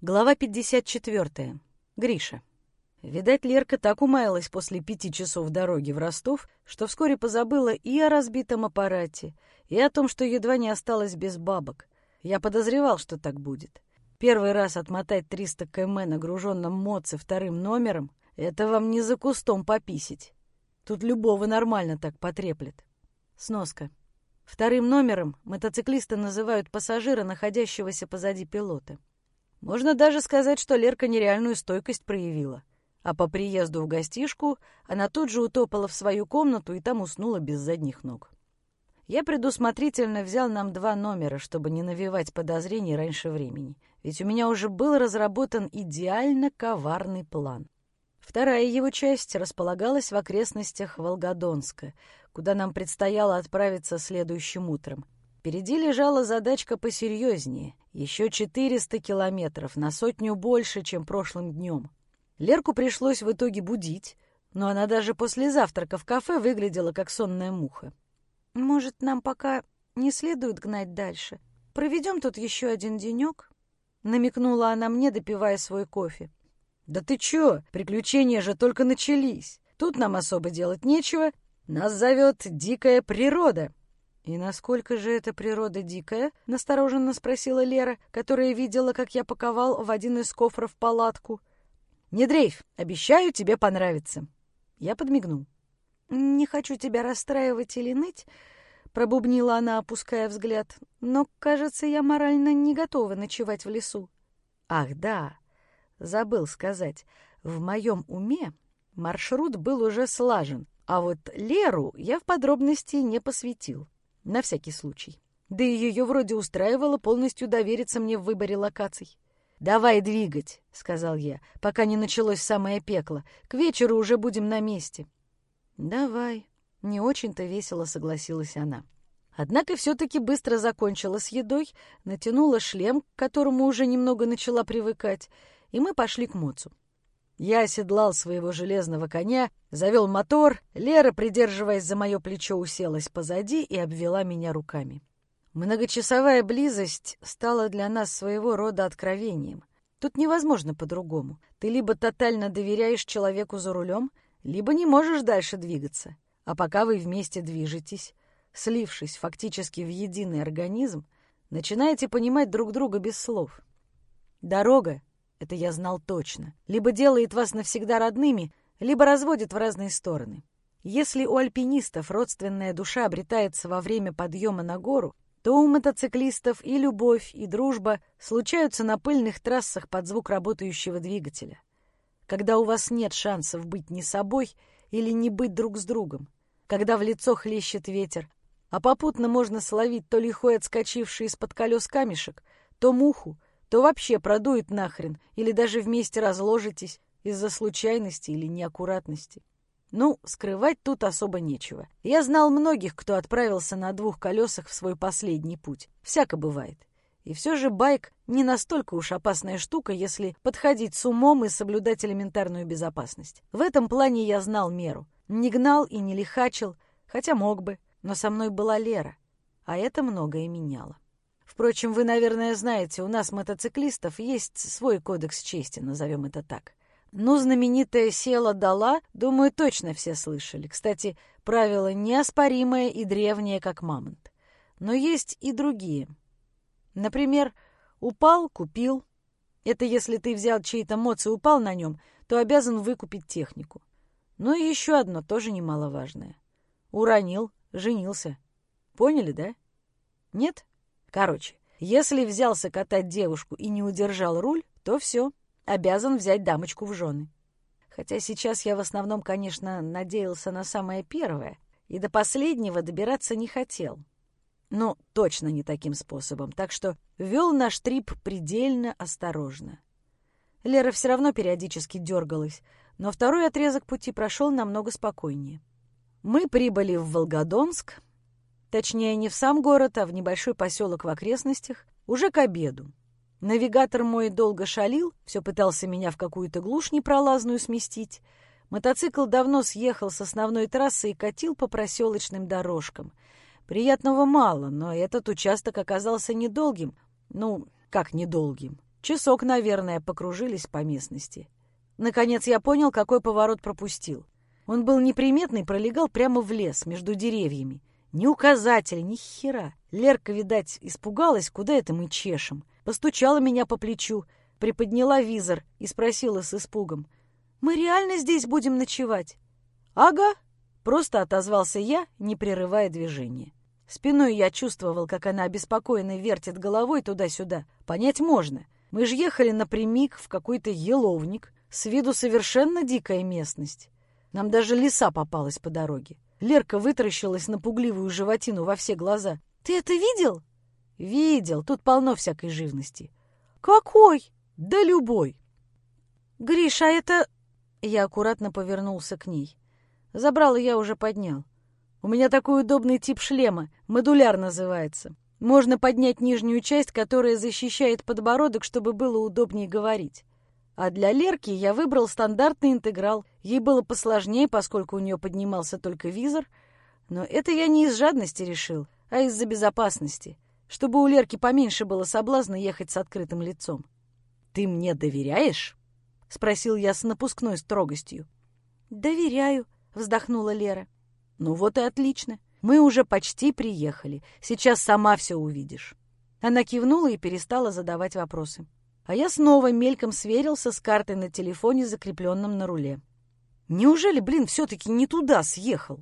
Глава 54. Гриша. Видать, Лерка так умаялась после пяти часов дороги в Ростов, что вскоре позабыла и о разбитом аппарате, и о том, что едва не осталась без бабок. Я подозревал, что так будет. Первый раз отмотать 300 км нагруженном моце вторым номером — это вам не за кустом пописить. Тут любого нормально так потреплет. Сноска. Вторым номером мотоциклисты называют пассажира, находящегося позади пилота. Можно даже сказать, что Лерка нереальную стойкость проявила. А по приезду в гостишку она тут же утопала в свою комнату и там уснула без задних ног. Я предусмотрительно взял нам два номера, чтобы не навевать подозрений раньше времени, ведь у меня уже был разработан идеально коварный план. Вторая его часть располагалась в окрестностях Волгодонска, куда нам предстояло отправиться следующим утром — Впереди лежала задачка посерьезнее. Еще 400 километров, на сотню больше, чем прошлым днем. Лерку пришлось в итоге будить, но она даже после завтрака в кафе выглядела как сонная муха. «Может, нам пока не следует гнать дальше? Проведем тут еще один денек?» Намекнула она мне, допивая свой кофе. «Да ты чё? Приключения же только начались. Тут нам особо делать нечего. Нас зовет дикая природа». «И насколько же эта природа дикая?» — настороженно спросила Лера, которая видела, как я паковал в один из кофров палатку. «Не дрейф, обещаю, тебе понравится». Я подмигнул. «Не хочу тебя расстраивать или ныть», — пробубнила она, опуская взгляд, «но, кажется, я морально не готова ночевать в лесу». «Ах, да, забыл сказать, в моем уме маршрут был уже слажен, а вот Леру я в подробности не посвятил на всякий случай. Да и ее вроде устраивало полностью довериться мне в выборе локаций. «Давай двигать», — сказал я, — «пока не началось самое пекло. К вечеру уже будем на месте». «Давай», — не очень-то весело согласилась она. Однако все-таки быстро закончила с едой, натянула шлем, к которому уже немного начала привыкать, и мы пошли к Моцу. Я оседлал своего железного коня, завел мотор, Лера, придерживаясь за мое плечо, уселась позади и обвела меня руками. Многочасовая близость стала для нас своего рода откровением. Тут невозможно по-другому. Ты либо тотально доверяешь человеку за рулем, либо не можешь дальше двигаться. А пока вы вместе движетесь, слившись фактически в единый организм, начинаете понимать друг друга без слов. Дорога это я знал точно, либо делает вас навсегда родными, либо разводит в разные стороны. Если у альпинистов родственная душа обретается во время подъема на гору, то у мотоциклистов и любовь, и дружба случаются на пыльных трассах под звук работающего двигателя. Когда у вас нет шансов быть не собой или не быть друг с другом, когда в лицо хлещет ветер, а попутно можно словить то лихой отскочивший из-под колес камешек, то муху, то вообще продует нахрен, или даже вместе разложитесь из-за случайности или неаккуратности. Ну, скрывать тут особо нечего. Я знал многих, кто отправился на двух колесах в свой последний путь. Всяко бывает. И все же байк не настолько уж опасная штука, если подходить с умом и соблюдать элементарную безопасность. В этом плане я знал меру. Не гнал и не лихачил, хотя мог бы, но со мной была Лера, а это многое меняло. Впрочем, вы, наверное, знаете, у нас, мотоциклистов, есть свой кодекс чести, назовем это так. Ну, знаменитая «села дала», думаю, точно все слышали. Кстати, правило неоспоримое и древнее, как мамонт. Но есть и другие. Например, «упал, купил». Это если ты взял чей-то моц и упал на нем, то обязан выкупить технику. Ну и еще одно, тоже немаловажное. Уронил, женился. Поняли, да? Нет? Короче, если взялся катать девушку и не удержал руль, то все, обязан взять дамочку в жены. Хотя сейчас я в основном, конечно, надеялся на самое первое и до последнего добираться не хотел. Но точно не таким способом, так что вел наш трип предельно осторожно. Лера все равно периодически дергалась, но второй отрезок пути прошел намного спокойнее. Мы прибыли в Волгодонск, Точнее, не в сам город, а в небольшой поселок в окрестностях, уже к обеду. Навигатор мой долго шалил, все пытался меня в какую-то глушь непролазную сместить. Мотоцикл давно съехал с основной трассы и катил по проселочным дорожкам. Приятного мало, но этот участок оказался недолгим. Ну, как недолгим? Часок, наверное, покружились по местности. Наконец я понял, какой поворот пропустил. Он был неприметный, пролегал прямо в лес, между деревьями. Ни указатель, ни хера. Лерка, видать, испугалась, куда это мы чешем. Постучала меня по плечу, приподняла визор и спросила с испугом. «Мы реально здесь будем ночевать?» «Ага», — просто отозвался я, не прерывая движения. Спиной я чувствовал, как она обеспокоенно вертит головой туда-сюда. Понять можно. Мы же ехали напрямик в какой-то еловник. С виду совершенно дикая местность. Нам даже лиса попалась по дороге. Лерка вытаращилась на пугливую животину во все глаза. «Ты это видел?» «Видел. Тут полно всякой живности». «Какой?» «Да любой». «Гриша, это...» Я аккуратно повернулся к ней. Забрало я уже поднял. У меня такой удобный тип шлема, модуляр называется. Можно поднять нижнюю часть, которая защищает подбородок, чтобы было удобнее говорить. А для Лерки я выбрал стандартный интеграл. Ей было посложнее, поскольку у нее поднимался только визор. Но это я не из жадности решил, а из-за безопасности, чтобы у Лерки поменьше было соблазна ехать с открытым лицом. «Ты мне доверяешь?» — спросил я с напускной строгостью. «Доверяю», — вздохнула Лера. «Ну вот и отлично. Мы уже почти приехали. Сейчас сама все увидишь». Она кивнула и перестала задавать вопросы. А я снова мельком сверился с картой на телефоне, закрепленном на руле. Неужели, блин, все-таки не туда съехал?